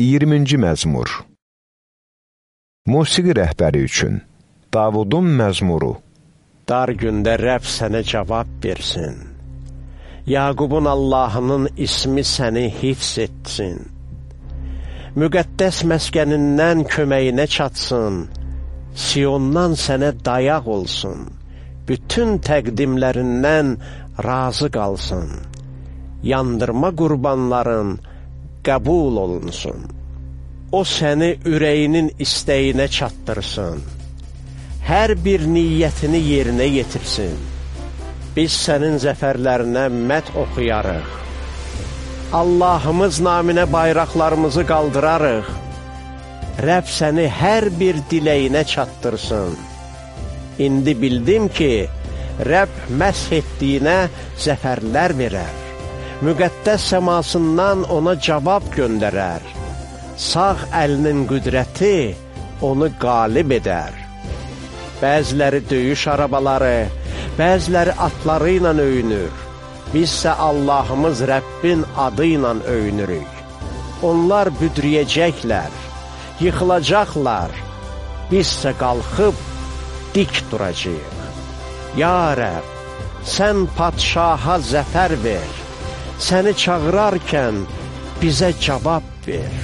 20-ci məzmur Musiqi rəhbəri üçün Davudun məzmuru Dar gündə Rəb sənə cavab versin. Yaqubun Allahının ismi səni hifz etsin. Müqəddəs məskənindən köməyinə çatsın. Siyondan sənə dayaq olsun. Bütün təqdimlərindən razı qalsın. Yandırma qurbanların qəbul olunsun. O səni ürəyinin istəyinə çatdırsın. Hər bir niyyətini yerinə yetirsin. Biz sənin zəfərlərinə mət oxuyarıq. Allahımız naminə bayraqlarımızı qaldırarıq. Rəb səni hər bir diləyinə çatdırsın. İndi bildim ki, Rəb məsh etdiyinə zəfərlər verər. Müqəddəs səmasından ona cavab göndərər. Sağ əlinin qüdrəti onu qalib edər. Bəziləri döyüş arabaları, bəziləri atları ilə öyünür. Bizsə Allahımız Rəbbin adı ilə öyünürük. Onlar büdriyəcəklər, yıxılacaqlar. Bizsə qalxıb dik duracaq. Ya Rəbb, sən padşaha zəfər ver. Səni çağırarkən bizə cavab ver.